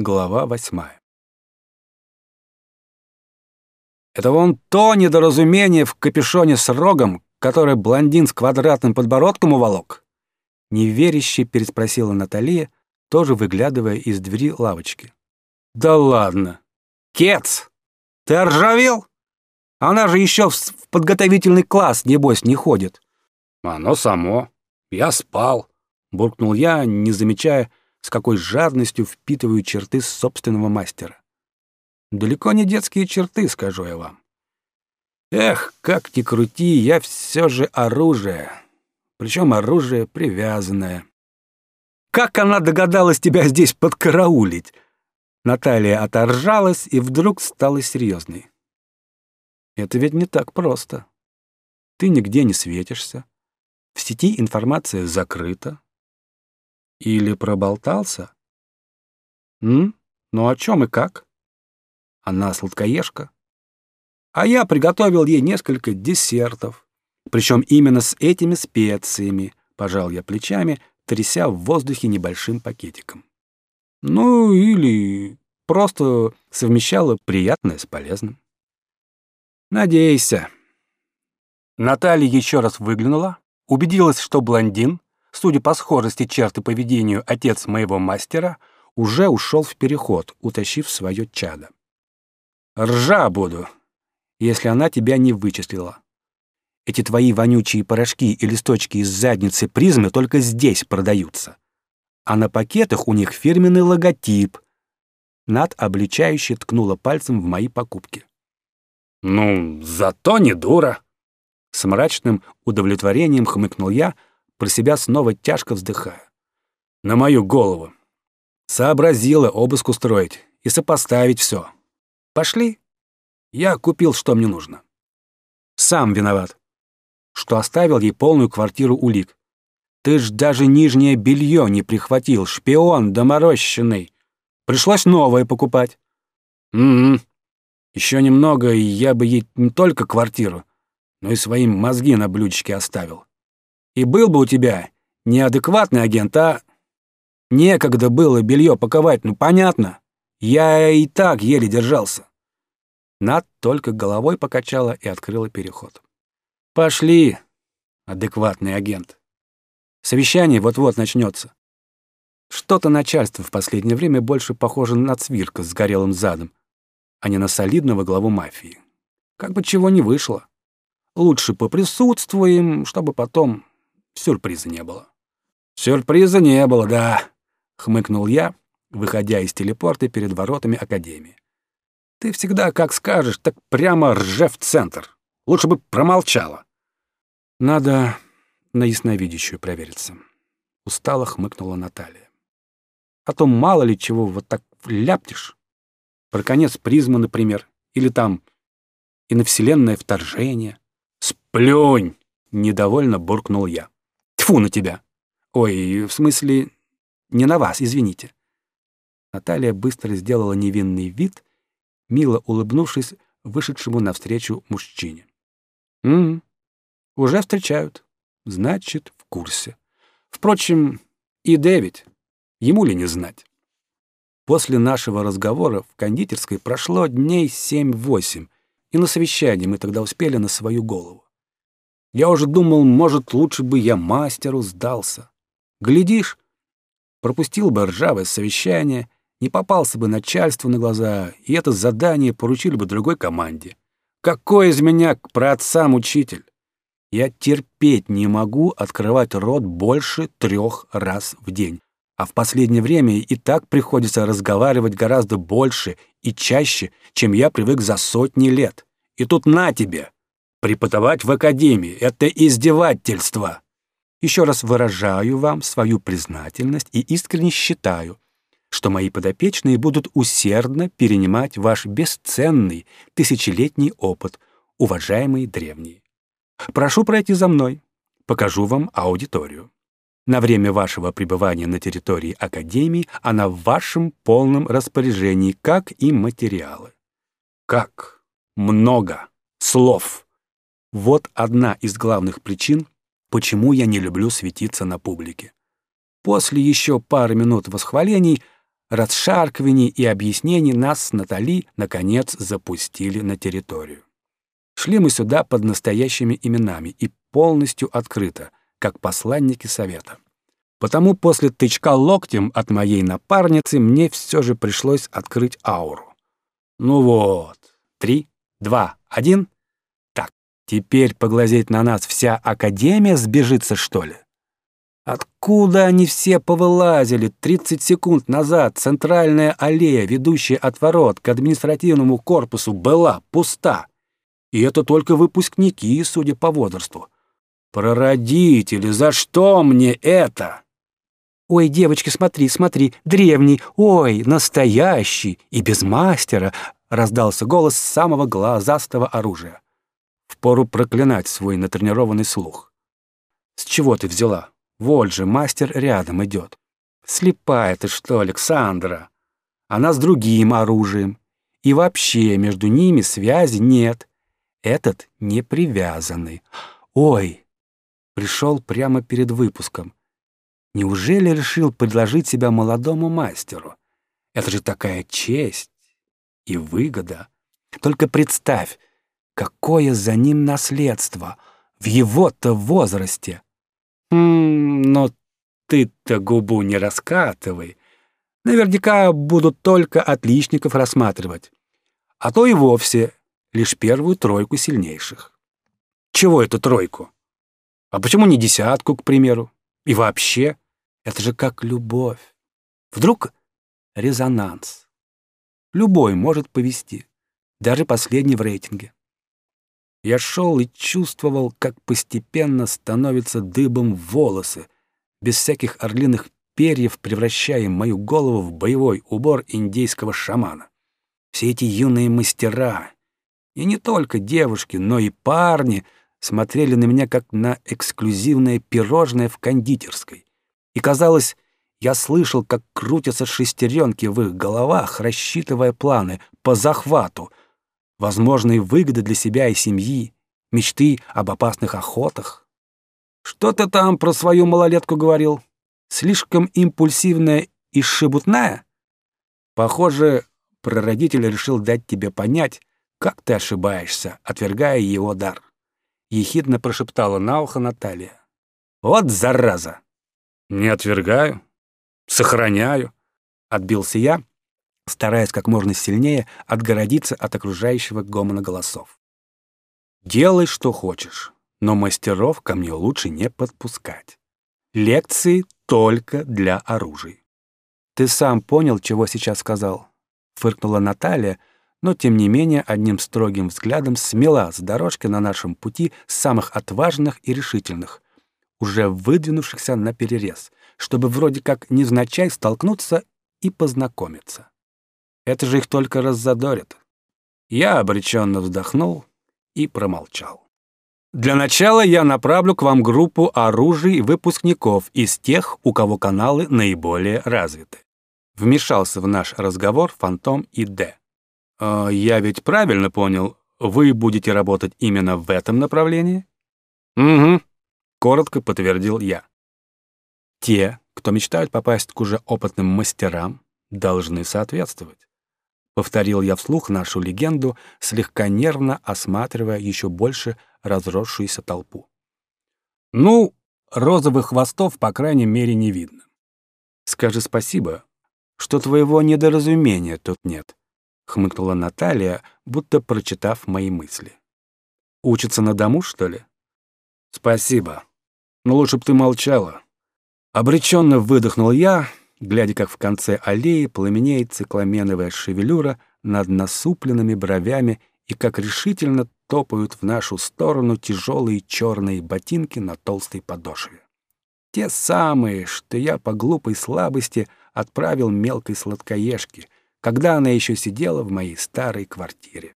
Глава восьмая. Это вон то недоразумение в капюшоне с рогом, которое блондин с квадратным подбородком уволок? Неверяще переспросила Наталья, тоже выглядывая из двери лавочки. Да ладно. Кец, ты оржавел? Она же еще в подготовительный класс, небось, не ходит. Оно само. Я спал, буркнул я, не замечая, с какой жадностью впитываю черты собственного мастера. Далеко не детские черты, скажу я вам. Эх, как ни крути, я все же оружие. Причем оружие привязанное. Как она догадалась тебя здесь подкараулить? Наталья оторжалась и вдруг стала серьезной. Это ведь не так просто. Ты нигде не светишься. В сети информация закрыта. Или проболтался? М? Ну о чем и как? Она сладкоежка. А я приготовил ей несколько десертов. Причем именно с этими специями, пожал я плечами, тряся в воздухе небольшим пакетиком. Ну, или просто совмещала приятное с полезным. Надейся. Наталья еще раз выглянула, убедилась, что блондин, судя по схожести черт и поведению отец моего мастера, уже ушел в переход, утащив свое чадо. «Ржа буду, если она тебя не вычислила. Эти твои вонючие порошки и листочки из задницы призмы только здесь продаются. А на пакетах у них фирменный логотип. Над обличающе ткнула пальцем в мои покупки. «Ну, зато не дура!» С мрачным удовлетворением хмыкнул я, про себя снова тяжко вздыхая. На мою голову. Сообразила обыск устроить и сопоставить все. Пошли. Я купил, что мне нужно. Сам виноват, что оставил ей полную квартиру улик. Ты ж даже нижнее белье не прихватил, шпион доморощенный. Пришлось новое покупать. Угу. Еще немного, и я бы ей не только квартиру, но и свои мозги на блюдечке оставил. И был бы у тебя неадекватный агент, а... Некогда было белье паковать, ну понятно. Я и так еле держался. Над только головой покачала и открыла переход. «Пошли, адекватный агент. Совещание вот-вот начнется. Что-то начальство в последнее время больше похоже на цвирка с горелым задом, а не на солидного главу мафии. Как бы чего не вышло. Лучше поприсутствуем, чтобы потом сюрприза не было. Сюрприза не было, да, хмыкнул я, выходя из телепорта перед воротами академии. Ты всегда как скажешь, так прямо рже в центр. Лучше бы промолчала. Надо на ясновидящую провериться. Устало хмыкнула Наталья. А то мало ли чего вот так ляптишь. Про конец призмы, например. Или там и на вселенное вторжение. Сплюнь! Недовольно буркнул я. Тьфу на тебя! Ой, в смысле, не на вас, извините. Наталья быстро сделала невинный вид мило улыбнувшись вышедшему навстречу мужчине. «Угу. Уже встречают. Значит, в курсе. Впрочем, и Дэвид. Ему ли не знать?» После нашего разговора в кондитерской прошло дней семь-восемь, и на совещании мы тогда успели на свою голову. Я уже думал, может, лучше бы я мастеру сдался. Глядишь, пропустил бы ржавое совещание не попался бы начальству на глаза, и это задание поручили бы другой команде. Какой из меня к праотцам учитель? Я терпеть не могу открывать рот больше трех раз в день. А в последнее время и так приходится разговаривать гораздо больше и чаще, чем я привык за сотни лет. И тут на тебе! Преподавать в академии — это издевательство. Еще раз выражаю вам свою признательность и искренне считаю, что мои подопечные будут усердно перенимать ваш бесценный тысячелетний опыт, уважаемые древние. Прошу пройти за мной, покажу вам аудиторию. На время вашего пребывания на территории Академии она в вашем полном распоряжении, как и материалы. Как много слов! Вот одна из главных причин, почему я не люблю светиться на публике. После еще пары минут восхвалений — расшаркиваний и объяснений нас с Натали, наконец, запустили на территорию. Шли мы сюда под настоящими именами и полностью открыто, как посланники совета. Потому после тычка локтем от моей напарницы мне все же пришлось открыть ауру. Ну вот, три, два, один. Теперь поглазеть на нас вся Академия сбежится, что ли? Откуда они все повылазили 30 секунд назад? Центральная аллея, ведущая от ворот к административному корпусу, была пуста. И это только выпускники, судя по возрасту. Прародители, за что мне это? Ой, девочки, смотри, смотри, древний, ой, настоящий и без мастера, раздался голос самого глазастого оружия. Впору проклинать свой натренированный слух. С чего ты взяла? Вот же, мастер рядом идет. Слепая ты что, Александра? Она с другим оружием. И вообще между ними связи нет. Этот не привязанный. Ой, пришел прямо перед выпуском. Неужели решил предложить себя молодому мастеру? Это же такая честь и выгода. Только представь, какое за ним наследство в его-то возрасте. Хм, но ты-то губу не раскатывай. Наверняка будут только отличников рассматривать. А то и вовсе лишь первую тройку сильнейших. Чего эту тройку? А почему не десятку, к примеру? И вообще, это же как любовь. Вдруг резонанс. Любой может повести, даже последний в рейтинге. Я шел и чувствовал, как постепенно становятся дыбом волосы, без всяких орлиных перьев превращая мою голову в боевой убор индейского шамана. Все эти юные мастера, и не только девушки, но и парни, смотрели на меня как на эксклюзивное пирожное в кондитерской. И казалось, я слышал, как крутятся шестеренки в их головах, рассчитывая планы по захвату, возможные выгоды для себя и семьи, мечты об опасных охотах. Что ты там про свою малолетку говорил? Слишком импульсивная и шебутная? Похоже, прародитель решил дать тебе понять, как ты ошибаешься, отвергая его дар. Ехидно прошептала на ухо Наталья. Вот зараза! Не отвергаю, сохраняю, отбился я, стараясь как можно сильнее отгородиться от окружающего гомона голосов. «Делай, что хочешь, но мастеров ко мне лучше не подпускать. Лекции только для оружия». «Ты сам понял, чего сейчас сказал?» — фыркнула Наталья, но, тем не менее, одним строгим взглядом смела с дорожки на нашем пути самых отважных и решительных, уже выдвинувшихся на перерез, чтобы вроде как невзначай столкнуться и познакомиться. Это же их только раззадорит. Я обреченно вздохнул и промолчал. Для начала я направлю к вам группу оружий выпускников из тех, у кого каналы наиболее развиты. Вмешался в наш разговор Фантом и Д. «Э, я ведь правильно понял, вы будете работать именно в этом направлении? Угу, коротко подтвердил я. Те, кто мечтают попасть к уже опытным мастерам, должны соответствовать. Повторил я вслух нашу легенду, слегка нервно осматривая еще больше разросшуюся толпу. Ну, розовых хвостов, по крайней мере, не видно. Скажи спасибо, что твоего недоразумения тут нет, хмыкнула Наталья, будто прочитав мои мысли. Учится на дому, что ли? Спасибо. Но лучше б ты молчала. Обреченно выдохнул я, глядя, как в конце аллеи пламенеет цикламеновая шевелюра над насупленными бровями и как решительно топают в нашу сторону тяжелые черные ботинки на толстой подошве. Те самые, что я по глупой слабости отправил мелкой сладкоежке, когда она еще сидела в моей старой квартире.